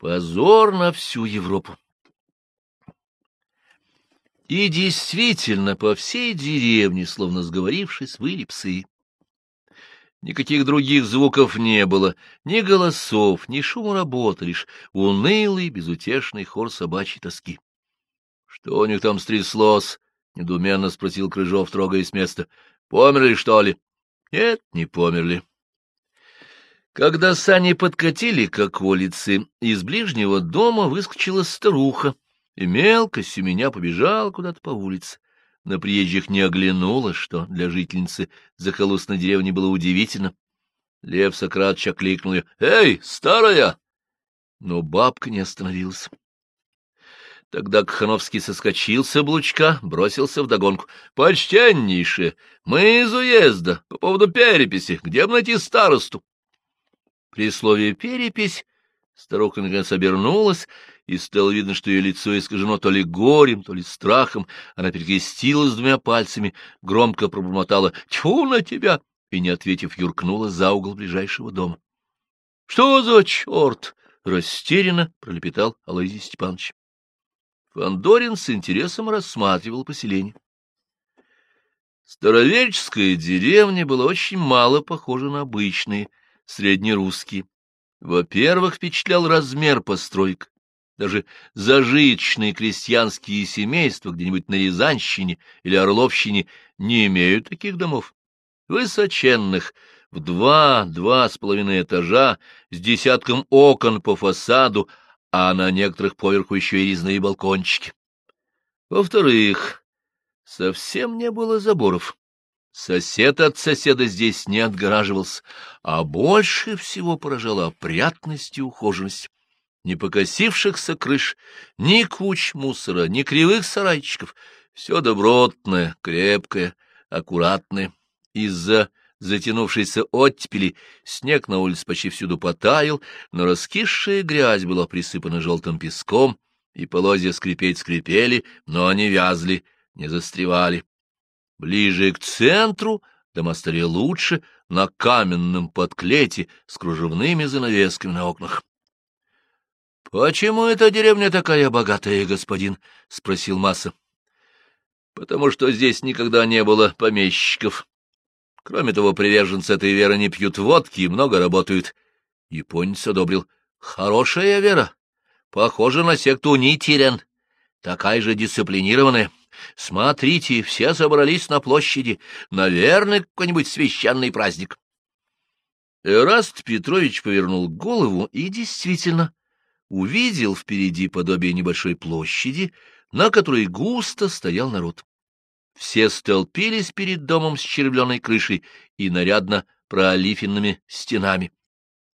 Позор на всю Европу. И действительно, по всей деревне, словно сговорившись, выли псы. Никаких других звуков не было, ни голосов, ни шума работы, лишь унылый, безутешный хор собачьей тоски. — Что у них там стряслось? — недоуменно спросил Крыжов, трогаясь с места. — Померли, что ли? — Нет, не померли. Когда сани подкатили к околице, из ближнего дома выскочила старуха и мелко семеня побежала куда-то по улице. На приезжих не оглянула, что для жительницы захолустной деревни было удивительно. Лев Сократович окликнул ее. — Эй, старая! Но бабка не остановилась. Тогда Кхановский соскочил с облучка, бросился вдогонку. — Почтеннейшее! Мы из уезда, по поводу переписи. Где бы найти старосту? При слове «перепись» старуха наконец обернулась, и стало видно, что ее лицо искажено то ли горем, то ли страхом. Она перекрестилась двумя пальцами, громко пробормотала «Тьфу на тебя!» и, не ответив, юркнула за угол ближайшего дома. — Что за черт? — растерянно пролепетал Алоизий Степанович. Фандорин с интересом рассматривал поселение. Староверческая деревня была очень мало похожа на обычные, среднерусские. Во-первых, впечатлял размер построек. Даже зажиточные крестьянские семейства где-нибудь на Рязанщине или Орловщине не имеют таких домов. Высоченных, в два-два с половиной этажа, с десятком окон по фасаду, а на некоторых поверху еще и резные балкончики. Во-вторых, совсем не было заборов. Сосед от соседа здесь не отгораживался, а больше всего поражала опрятность и ухоженность. Ни покосившихся крыш, ни куч мусора, ни кривых сарайчиков. Все добротное, крепкое, аккуратное. Из-за затянувшейся оттепели снег на улице почти всюду потаял, но раскисшая грязь была присыпана желтым песком, и полозья скрипеть скрипели, но не вязли, не застревали. Ближе к центру дома стали лучше, на каменном подклете с кружевными занавесками на окнах. — Почему эта деревня такая богатая, господин? — спросил Масса. — Потому что здесь никогда не было помещиков. Кроме того, приверженцы этой веры не пьют водки и много работают. Японец одобрил. — Хорошая вера. Похожа на секту Нитирен. Такая же дисциплинированная. Смотрите, все собрались на площади. Наверное, какой-нибудь священный праздник. Эраст Петрович повернул голову и действительно увидел впереди подобие небольшой площади, на которой густо стоял народ. Все столпились перед домом с червленой крышей и нарядно проолифинными стенами.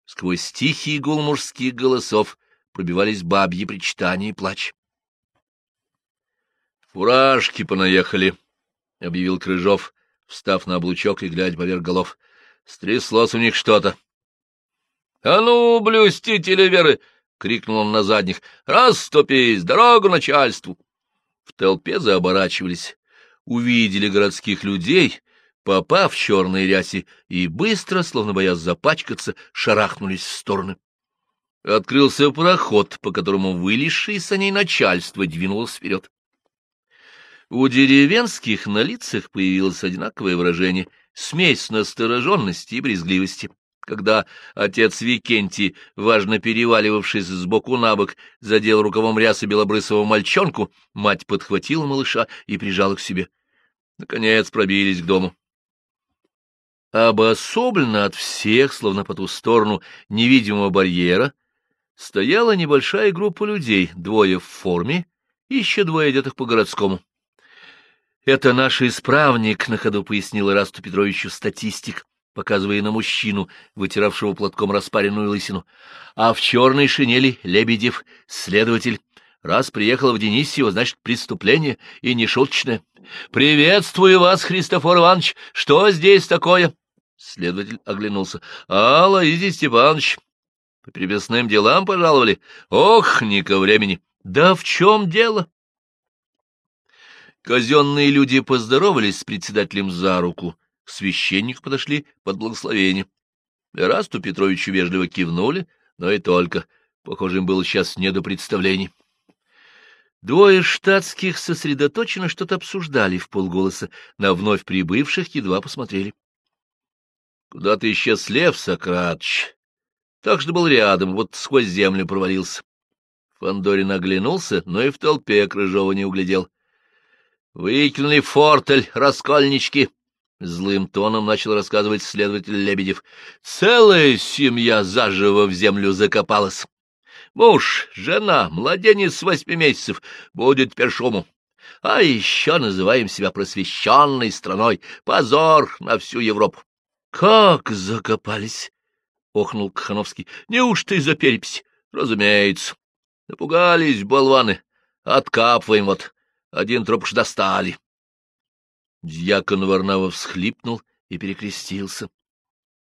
Сквозь тихий гул мужских голосов пробивались бабьи причитания и плач. Фуражки понаехали, — объявил Крыжов, встав на облучок и глядя поверх голов. Стряслось у них что-то. — А ну, блюстители веры! — крикнул он на задних. — Расступись! Дорогу начальству! В толпе заоборачивались, увидели городских людей, попав в черные ряси, и быстро, словно боясь запачкаться, шарахнулись в стороны. Открылся проход, по которому вылезшее саней начальство двинулось вперед. У деревенских на лицах появилось одинаковое выражение — смесь настороженности и брезгливости. Когда отец Викентий, важно переваливавшись сбоку на бок, задел рукавом рясы белобрысого мальчонку, мать подхватила малыша и прижала к себе. Наконец пробились к дому. Обособленно от всех, словно по ту сторону невидимого барьера, стояла небольшая группа людей, двое в форме еще двое одетых по-городскому. Это наш исправник, — на ходу пояснил Расту Петровичу статистик, показывая на мужчину, вытиравшего платком распаренную лысину. А в черной шинели Лебедев, следователь. Раз приехал в Денисиево, значит, преступление и не шуточное. «Приветствую вас, Христофор Иванович! Что здесь такое?» Следователь оглянулся. «А, Лаизий Степанович, по переписным делам пожаловали? Ох, не ко времени! Да в чем дело?» Казенные люди поздоровались с председателем за руку, священник подошли под благословение. Расту Петровичу вежливо кивнули, но и только. Похоже, им было сейчас не до представлений. Двое штатских сосредоточенно что-то обсуждали в полголоса, на вновь прибывших едва посмотрели. Куда-то исчез Лев Сократч. Так что был рядом, вот сквозь землю провалился. Фандорин оглянулся, но и в толпе Крыжова не углядел. — Выкинули фортель, раскольнички! — злым тоном начал рассказывать следователь Лебедев. — Целая семья заживо в землю закопалась. Муж, жена, младенец с восьми месяцев будет теперь. А еще называем себя просвещенной страной. Позор на всю Европу. — Как закопались? — охнул Кахановский. — Неужто из-за переписи? — Разумеется. Напугались болваны. Откапываем вот. Один труп уж достали. Дьякон Варнава всхлипнул и перекрестился.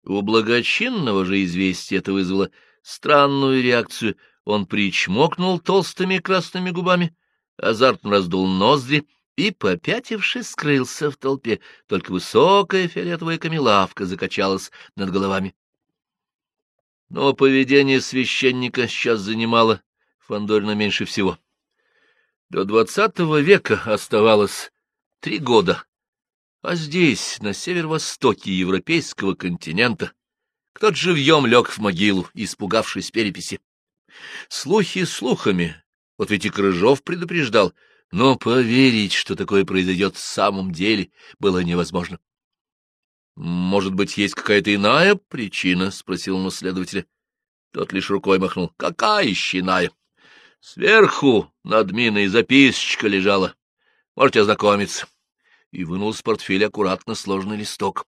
У благочинного же известия это вызвало странную реакцию. Он причмокнул толстыми красными губами, азартно раздул ноздри и, попятившись, скрылся в толпе. Только высокая фиолетовая камелавка закачалась над головами. Но поведение священника сейчас занимало Фандорина меньше всего. До двадцатого века оставалось три года, а здесь, на северо-востоке европейского континента, кто-то живьем лег в могилу, испугавшись переписи. Слухи слухами, вот ведь и Крыжов предупреждал, но поверить, что такое произойдет в самом деле, было невозможно. — Может быть, есть какая-то иная причина? — спросил он у следователя. Тот лишь рукой махнул. — Какая еще иная? Сверху над миной записочка лежала. Можете ознакомиться. И вынул из портфеля аккуратно сложенный листок.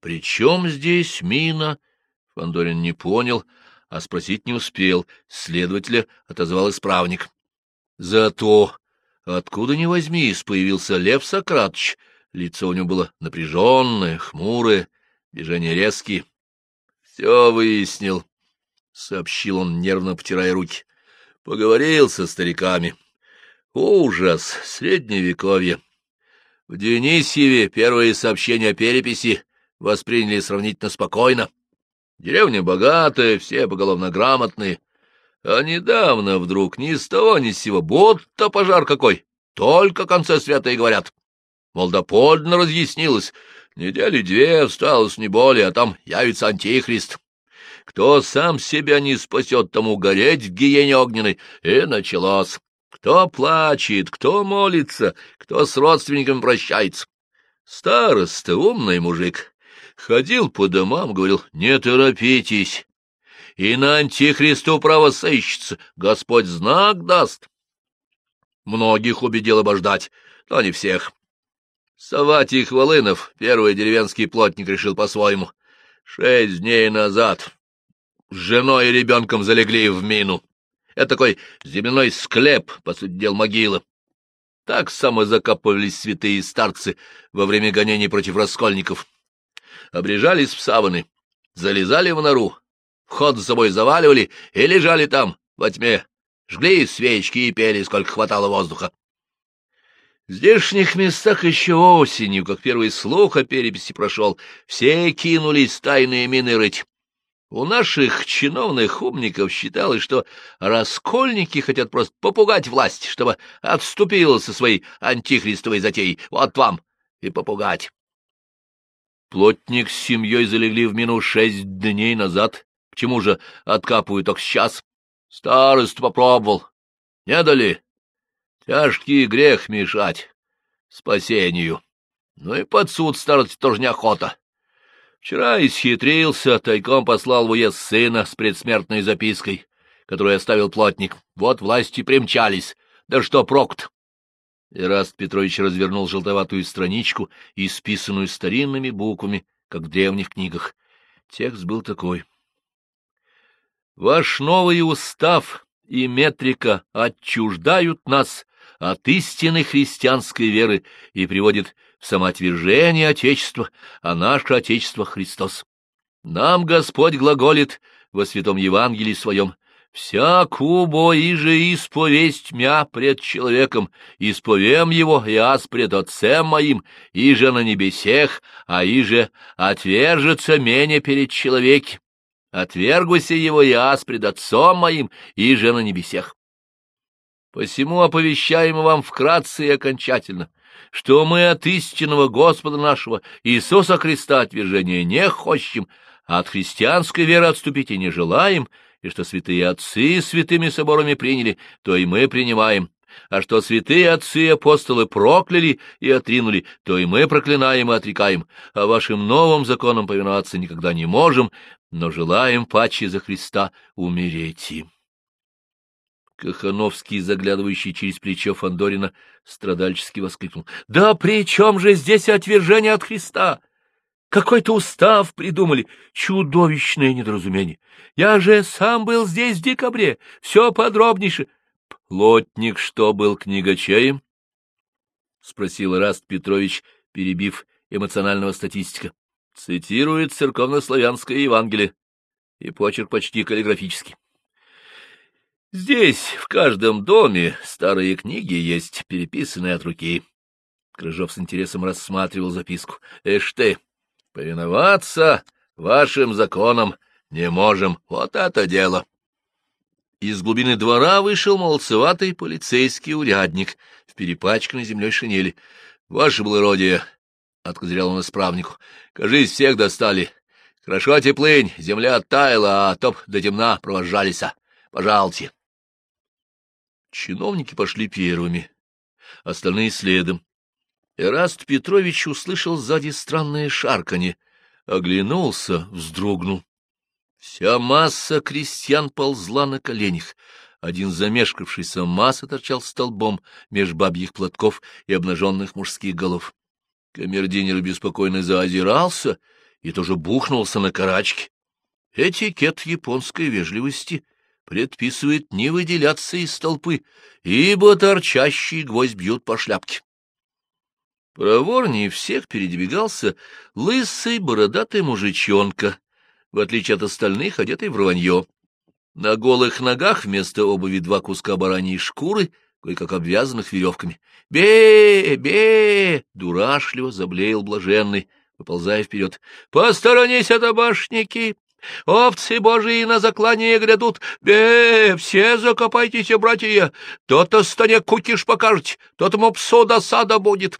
«При чем здесь мина?» Фандорин не понял, а спросить не успел. Следователя отозвал исправник. Зато, откуда ни возьмись, появился Лев Сократович. Лицо у него было напряженное, хмурое, движения резкие. — Все выяснил, — сообщил он, нервно потирая руки. Поговорил со стариками. Ужас, средневековье. В Денисьеве первые сообщения о переписи восприняли сравнительно спокойно. Деревня богатая, все поголовно грамотные. А недавно вдруг ни с того ни с сего, будто пожар какой, только конце света и говорят. Мол, доподлинно разъяснилось, недели две осталось не более, а там явится антихрист. Кто сам себя не спасет, тому гореть в гиене огненной. И началось. Кто плачет, кто молится, кто с родственниками прощается. Староста, умный мужик, ходил по домам, говорил, не торопитесь, и на антихристу право сыщется, Господь знак даст. Многих убедил обождать, но не всех. Саватий Хвалынов, первый деревенский плотник, решил по-своему. Шесть дней назад с женой и ребенком залегли в мину. Это такой земляной склеп, по сути дела, могила. Так самозакапывались святые старцы во время гонений против раскольников. Обрежались в саваны, залезали в нору, вход за собой заваливали и лежали там, во тьме, жгли свечки и пели, сколько хватало воздуха. В здешних местах еще осенью, как первый слух о переписи прошел, все кинулись тайные мины рыть. У наших чиновных умников считалось, что раскольники хотят просто попугать власть, чтобы отступила со своей антихристовой затеей. Вот вам и попугать. Плотник с семьей залегли в мину шесть дней назад. К чему же откапывают только сейчас? Старост попробовал. Не дали. Тяжкий грех мешать спасению. Ну и под суд старости тоже неохота. Вчера исхитрился, тайком послал в уезд сына с предсмертной запиской, которую оставил плотник. Вот власти примчались. Да что прокт? Ираст Петрович развернул желтоватую страничку, исписанную старинными буквами, как в древних книгах. Текст был такой. «Ваш новый устав и метрика отчуждают нас от истинной христианской веры и приводят самоотвержение Отечества, а наше Отечество Христос. Нам Господь глаголит во Святом Евангелии Своем, «Всяк убо иже исповесть мя пред человеком, исповем его и аз пред Отцем моим, иже на небесех, а иже отвержется меня перед человеки. Отвергуся его и аз пред отцом моим и же на небесех. Посему оповещаем вам вкратце и окончательно, что мы от истинного Господа нашего Иисуса Христа отвержения не хочем, а от христианской веры отступить и не желаем, и что святые отцы святыми соборами приняли, то и мы принимаем, а что святые отцы и апостолы прокляли и отринули, то и мы проклинаем и отрекаем, а вашим новым законам повиноваться никогда не можем, но желаем паче за Христа умереть им. Кахановский, заглядывающий через плечо Фандорина, страдальчески воскликнул. — Да при чем же здесь отвержение от Христа? Какой-то устав придумали. Чудовищное недоразумение. Я же сам был здесь в декабре. Все подробнейше. — Плотник что, был книгачеем? — спросил Раст Петрович, перебив эмоционального статистика. — Цитирует церковно-славянское Евангелие, и почерк почти каллиграфический. Здесь, в каждом доме, старые книги есть, переписанные от руки. Крыжов с интересом рассматривал записку. — Эш ты! Повиноваться вашим законам не можем. Вот это дело! Из глубины двора вышел молодцеватый полицейский урядник в перепачканной землей шинели. — Ваше благородие! — откозырял он исправнику. — Кажись, всех достали. Хорошо теплынь, земля оттаяла, а топ до темна провожались. Пожалуйте. Чиновники пошли первыми, остальные следом. Эраст Петрович услышал сзади странное шарканье, оглянулся, вздрогнул. Вся масса крестьян ползла на коленях. Один замешкавшийся масса торчал столбом меж бабьих платков и обнаженных мужских голов. Камердинер беспокойно заозирался и тоже бухнулся на карачки. Этикет японской вежливости предписывает не выделяться из толпы, ибо торчащий гвоздь бьют по шляпке. Проворнее всех передвигался лысый бородатый мужичонка, в отличие от остальных, одетый в рванье. На голых ногах вместо обуви два куска бараньей шкуры, кое-как обвязанных веревками. «Бе! Бе!» — дурашливо заблеял блаженный, выползая вперед. «Посторонись от обашники! Овцы божьи на заклание грядут. Бе, все закопайтесь, братья. То-то стане кутиш покажете, то тому псу досада будет.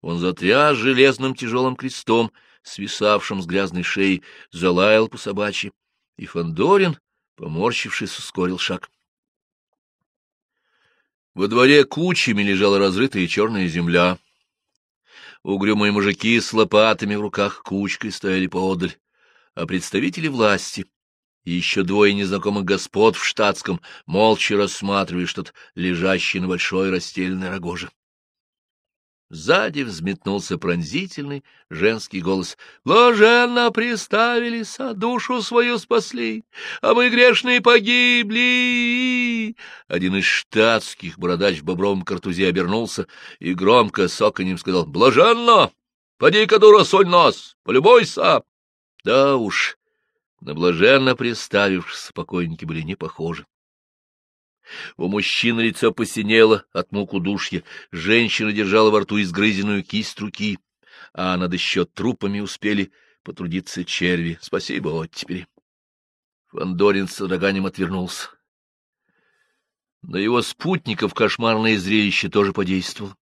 Он затряс железным тяжелым крестом, свисавшим с грязной шеи, залаял по собачьи, и Фандорин, поморщившись, ускорил шаг. Во дворе кучами лежала разрытая черная земля. Угрюмые мужики с лопатами в руках кучкой стояли поодаль а представители власти и еще двое незнакомых господ в штатском молча рассматривали что-то лежащее на большой расстеленной рогоже. Сзади взметнулся пронзительный женский голос. «Блаженно приставились, а душу свою спасли, а мы грешные погибли!» Один из штатских бородач в бобровом картузе обернулся и громко соконем сказал «Блаженно! Поди-ка, дура, сонь нос! Полюбуйся!» Да уж, на блаженно приставившись, покойники были не похожи. У мужчины лицо посинело от мук удушья, женщина держала во рту изгрызенную кисть руки, а над еще трупами успели потрудиться черви. Спасибо, оттепели. Фандорин с роганием отвернулся. На его спутников кошмарное зрелище тоже подействовало.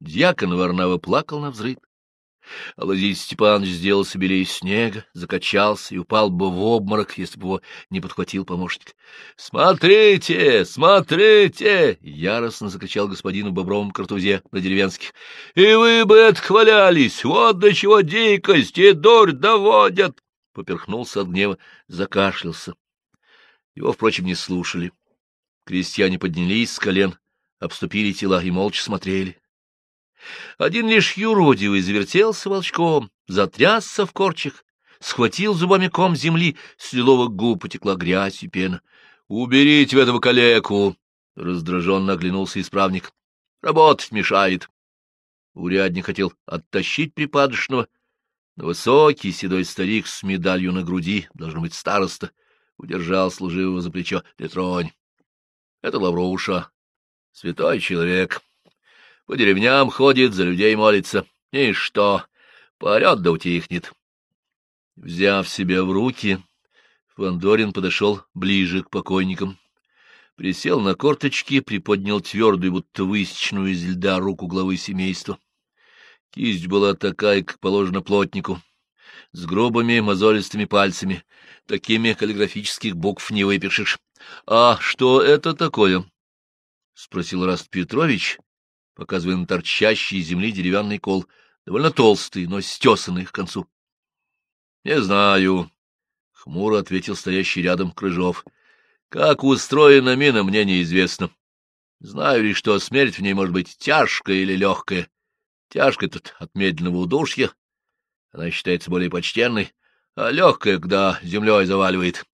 Дьякон Варнава плакал на взрыв. Аладий Степанович сделался белее снега, закачался и упал бы в обморок, если бы его не подхватил помощник. — Смотрите, смотрите! — яростно закричал господину Бобровом картузе на деревенских. — И вы бы отхвалялись! Вот до чего дикость и дурь доводят! Поперхнулся от гнева, закашлялся. Его, впрочем, не слушали. Крестьяне поднялись с колен, обступили тела и молча смотрели. Один лишь юродивый завертелся волчком, затрясся в корчах, схватил зубами ком земли, с лиловых губ потекла грязь и пена. — Уберите в этого калеку! — раздраженно оглянулся исправник. — Работать мешает. Урядник хотел оттащить припадочного, но высокий седой старик с медалью на груди, должно быть староста, удержал служивого за плечо. — Петронь, это Лавруша, святой человек. По деревням ходит, за людей молится. И что? Поорет да утихнет. Взяв себя в руки, Вандорин подошел ближе к покойникам. Присел на корточки, приподнял твердую, будто высеченную из льда руку главы семейства. Кисть была такая, как положено плотнику, с грубыми мозолистыми пальцами. Такими каллиграфических букв не выпишешь. — А что это такое? — спросил Раст Петрович, показывая на торчащий из земли деревянный кол, довольно толстый, но стесанный к концу. — Не знаю, — хмуро ответил стоящий рядом Крыжов. — Как устроена мина, мне неизвестно. Знаю лишь, что смерть в ней может быть тяжкая или легкая. Тяжкая тут от медленного удушья, она считается более почтенной, а легкая, когда землей заваливает.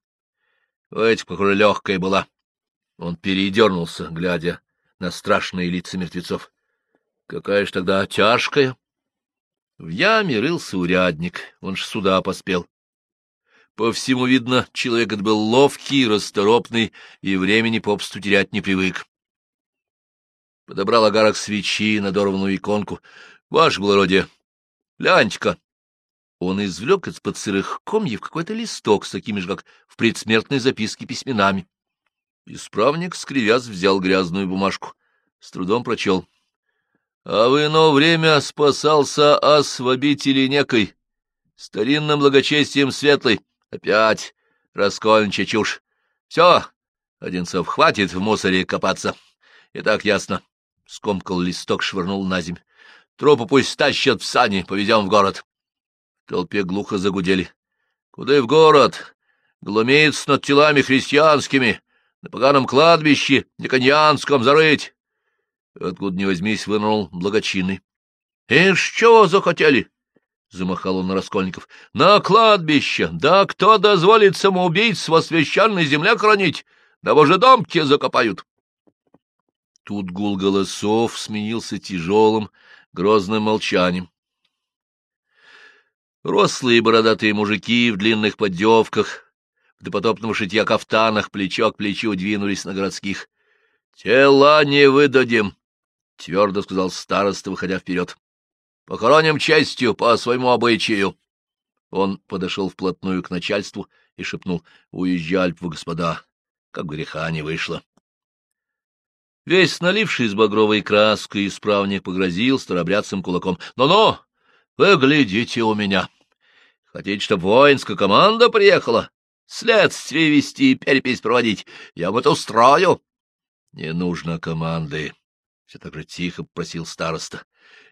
У этих, похоже, легкая была. Он передернулся, глядя на страшные лица мертвецов. Какая ж тогда тяжкая? В яме рылся урядник, он ж сюда поспел. По всему видно, человек этот был ловкий, расторопный и времени попсту терять не привык. Подобрал агарок свечи, надорванную иконку. — Ваше благородие, гляньте-ка. Он извлек из-под сырых комьев какой-то листок с такими же, как в предсмертной записке, письменами. Исправник, скривясь, взял грязную бумажку. С трудом прочел. — А в ино время спасался освобителей некой, старинным благочестием светлой. Опять раскольничья чушь. Все, Одинцов, хватит в мусоре копаться. И так ясно. Скомкал листок, швырнул на земь. Трупы пусть тащат в сани, повезем в город. В толпе глухо загудели. — Куда и в город? Глумиться над телами христианскими, на поганом кладбище, Никоньянском зарыть. Откуда ни возьмись, вынул благочинный. — Ишь, чего захотели? — замахал он на Раскольников. — На кладбище! Да кто дозволит самоубийц во священной земле хранить? На божедомке закопают! Тут гул голосов сменился тяжелым, грозным молчанием. Рослые бородатые мужики в длинных поддевках, в допотопном шитья кафтанах, плечо к плечу двинулись на городских. — Тела не выдадим, — твердо сказал староста, выходя вперед. — Похороним честью по своему обычаю. Он подошел вплотную к начальству и шепнул. — Уезжали вы, господа, как греха не вышло. Весь наливший с багровой краской исправник погрозил старобрядцем кулаком. «Ну-ну, вы глядите у меня. Хотите, чтобы воинская команда приехала? Следствие вести и перепись проводить. Я это устрою. Не нужно команды. Все так же тихо просил староста.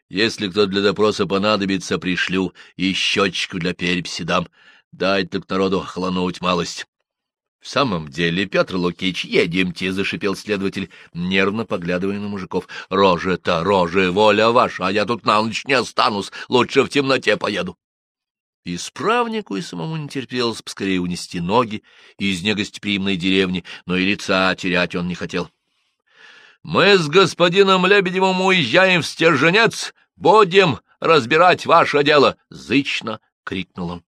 Если кто для допроса понадобится, пришлю и счетчику для переписи дам. Дать так народу хлануть малость. — В самом деле, Петр Лукич, едемте, — зашипел следователь, нервно поглядывая на мужиков. — Рожа-то, рожа, воля ваша, а я тут на ночь не останусь, лучше в темноте поеду. Исправнику и самому не терпелось поскорее унести ноги из негостеприимной деревни, но и лица терять он не хотел. — Мы с господином Лебедевым уезжаем в Стерженец, будем разбирать ваше дело! — зычно крикнул он.